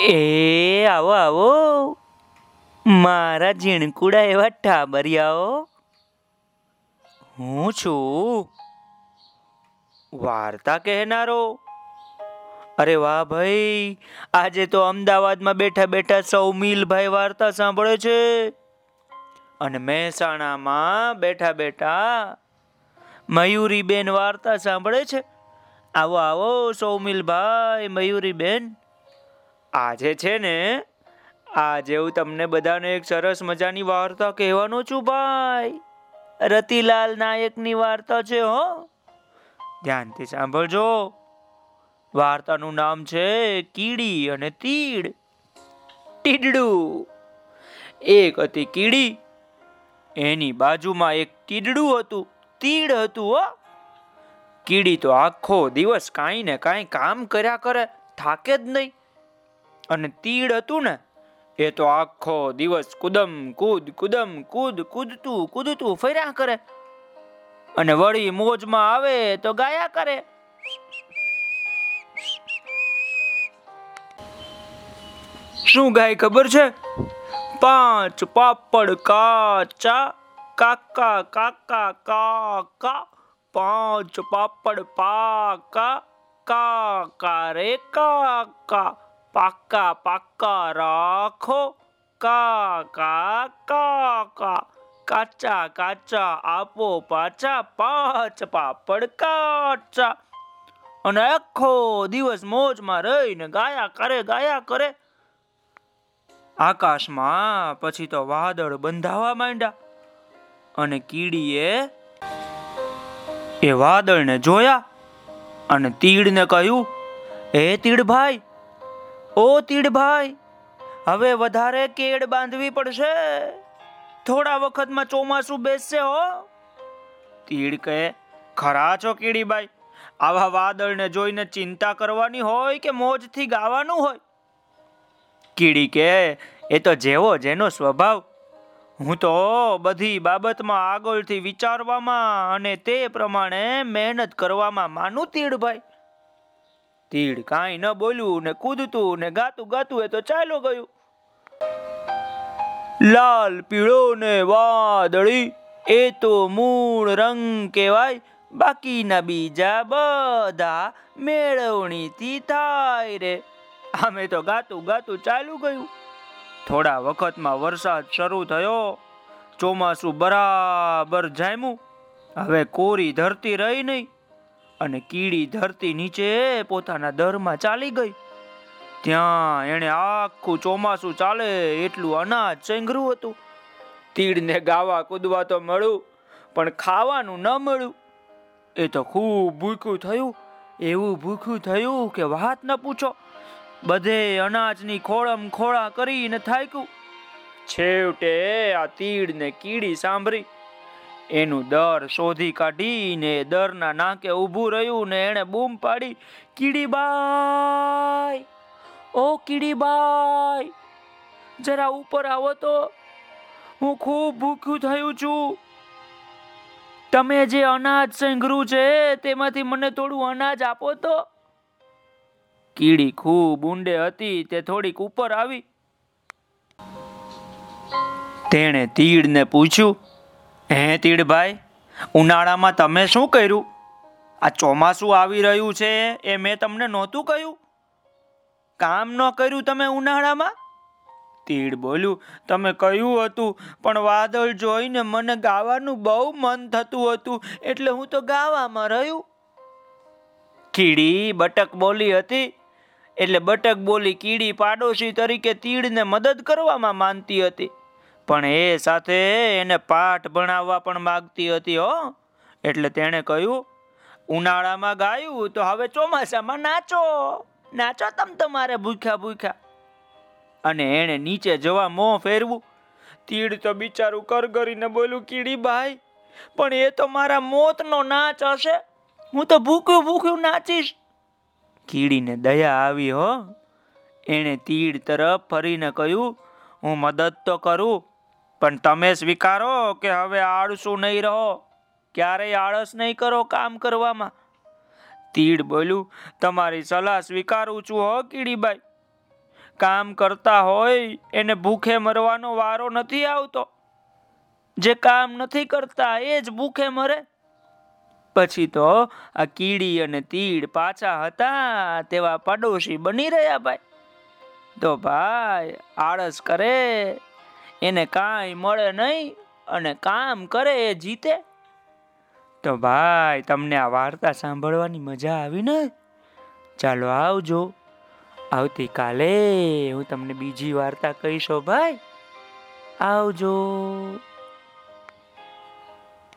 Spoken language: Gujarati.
એ, આવો આવો. મારા ઝીણકુડા એવા ઠાબરિયાઓ. હું છું. વાર્તા કહેનારો. અરે વાહ ભાઈ, આજે તો અમદાવાદમાં બેઠા બેઠા સૌમિલભાઈ વાર્તા સાંભળે છે. અને મહેસાણામાં બેઠા બેઠા મયુરીબેન વાર્તા સાંભળે છે. આવો આવો સૌમિલભાઈ મયુરીબેન. આજે છે ને, આજે હું તમને બધાને એક સરસ મજાની વાર્તા કહેવાનો છું ભાઈ. રતિલાલ નાયકની વાર્તા છે, હો. ધ્યાનથી સાંભળજો. વાર્તાનું નામ છે કીડી અને તીડ. તીડડું એક હતી કીડી, એની બાજુમાં એક તીડડું હતું. તીડ હતું, હો. કીડી તો આખો દિવસ કાંઈ ને કાંઈ કામ કર્યા કરે, થાકે જ નહીં. અને તીડ હતું ને, એ તો આખો દિવસ કુદમ કૂદ કુદમ કૂદ, કૂદતું કૂદતું ફર્યા કરે. અને વળી મોજમાં આવે તો ગાયા કરે. શું ગાય ખબર છે? પાંચ પાપડ કાચા, કાકા કાકા કાકા, પાંચ પાપડ પાકા, કાકા રે કાકા. પાકા પાક્કા, રાખો. કાકા કાકા કાચા કાચા, આપો પાછા, પાંચ પાપડ કાચા. અને આખો દિવસ મોજમાં રહીને ગાયા કરે ગાયા કરે. આકાશમાં પછી તો વાદળ બંધાવા માંડ્યા. અને કીડીએ એ વાદળને જોયા અને તીડને કહ્યું, એ તીડભાઈ ઓ તીડભાઈ, હવે વધારે કેડ બાંધવી પડશે. થોડા વખતમાં ચોમાસું બેસશે હો. તીડ કહે, ખરા છો કીડીબાઈ, આવા વાદળને જોઈને ચિંતા કરવાની હોય કે મોજથી ગાવાનું હોય? કીડી કે એ તો જેવો જેનો સ્વભાવ. હું તો બધી બાબતમાં આગળથી વિચારવામાં અને તે પ્રમાણે મહેનત કરવામાં માનું તીડભાઈ. તીડ કાંઈ ન બોલ્યું ને કૂદતું ને ગાતું ગાતું એ તો ચાલો ગયું. લાલ પીળો ને વાદળી, એ તો મૂળ રંગ કહેવાય. બાકીના બીજા બધા મેળવણીથી થાય રે. આમે તો ગાતું ગાતું ચાલુ ગયું. થોડા વખતમાં વરસાદ શરૂ થયો. ચોમાસું બરાબર જામ્યું. હવે કોરી ધરતી રહી નહીં. અને કીડી ધરતી નીચે પોતાના દરમાં ચાલી ગઈ. ત્યાં એણે આખું ચોમાસું ચાલે એટલું અનાજ ચેંગરું હતું. તીડને ગાવા કૂદવા તો મળ્યું, પણ ખાવાનું ન મળ્યું. એ તો ખૂબ ભૂખ્યું થયું, એવું ભૂખ્યું થયું કે વાત ન પૂછો. બધે અનાજની ખોળમ ખોળા કરીને થાક્યું. છેવટે આ તીડને કીડી સાંભળી એનું દર શોધી કાઢીને દરના નાકે ઊભું રહ્યું ને એણે બૂમ પાડી, કીડીબાઈ! ઓ કીડીબાઈ! જરા ઉપર આવો તો. હું ખૂબ ભૂખ્યું થયું છું. તમે જે અનાજ સંઘરું છે તેમાંથી મને થોડું અનાજ આપો તો. કીડી ખૂબ ઊંડે હતી, તે થોડીક ઉપર આવી. તેણે તીડને પૂછ્યું હે તીડભાઈ, ઉનાળામાં તમે શું કર્યું? આ ચોમાસું આવી રહ્યું છે એ મેં તમને નહોતું કહ્યું? કામ ન કર્યું તમે ઉનાળામાં? તીડ બોલ્યું, તમે કહ્યું હતું, પણ વાદળ જોઈને મને ગાવાનું બહુ મન થતું હતું, એટલે હું તો ગાવામાં રહ્યું. કીડી બટક બોલી હતી, એટલે બટક બોલી કીડી પાડોશી તરીકે તીડને મદદ કરવામાં માનતી હતી. પણ એ સાથે એને પાઠ ભણાવવા પણ માગતી હતી, હો. એટલે તેણે કહ્યું, ઉનાળામાં ગાયું તો હવે ચોમાસામાં નાચો. નાચો તમ તમારે ભૂખ્યા ભૂખ્યા. અને એણે નીચે જવા મોં ફેરવું. તીડ તો બિચારું કરગરીને બોલું કીડી ભાઈ, પણ એ તો મારા મોતનો નાચ હશે. હું તો ભૂખ્યું ભૂખ્યું નાચીશ. કીડીને દયા આવી, હો. એણે તીડ તરફ ફરીને કહ્યું, હું મદદ તો કરું પણ તમે સ્વીકારો કે હવે આળસુ નહીં રહો. ક્યારેય આળસ નહીં કરો કામ કરવામાં. તીડ બોલ્યું, તમારી સલાહ સ્વીકારું છું હો, કીડીબાઈ. કામ કરતા હોય એને ભૂખે મરવાનો વારો નથી આવતો. જે કામ નથી કરતા એ જ ભૂખે મરે. પછી તો આ કીડી અને તીડ પાછા હતા તેવા પાડોશી બની રહ્યા ભાઈ. તો ભાઈ, આળસ કરે એને કાંઈ મળે નહીં અને કામ કરે એ જીતે. તો ભાઈ, તમને આ વાર્તા સાંભળવાની મજા આવી ને? ચાલો આવજો. આવતીકાલે હું તમને બીજી વાર્તા કહીશો ભાઈ. આવજો.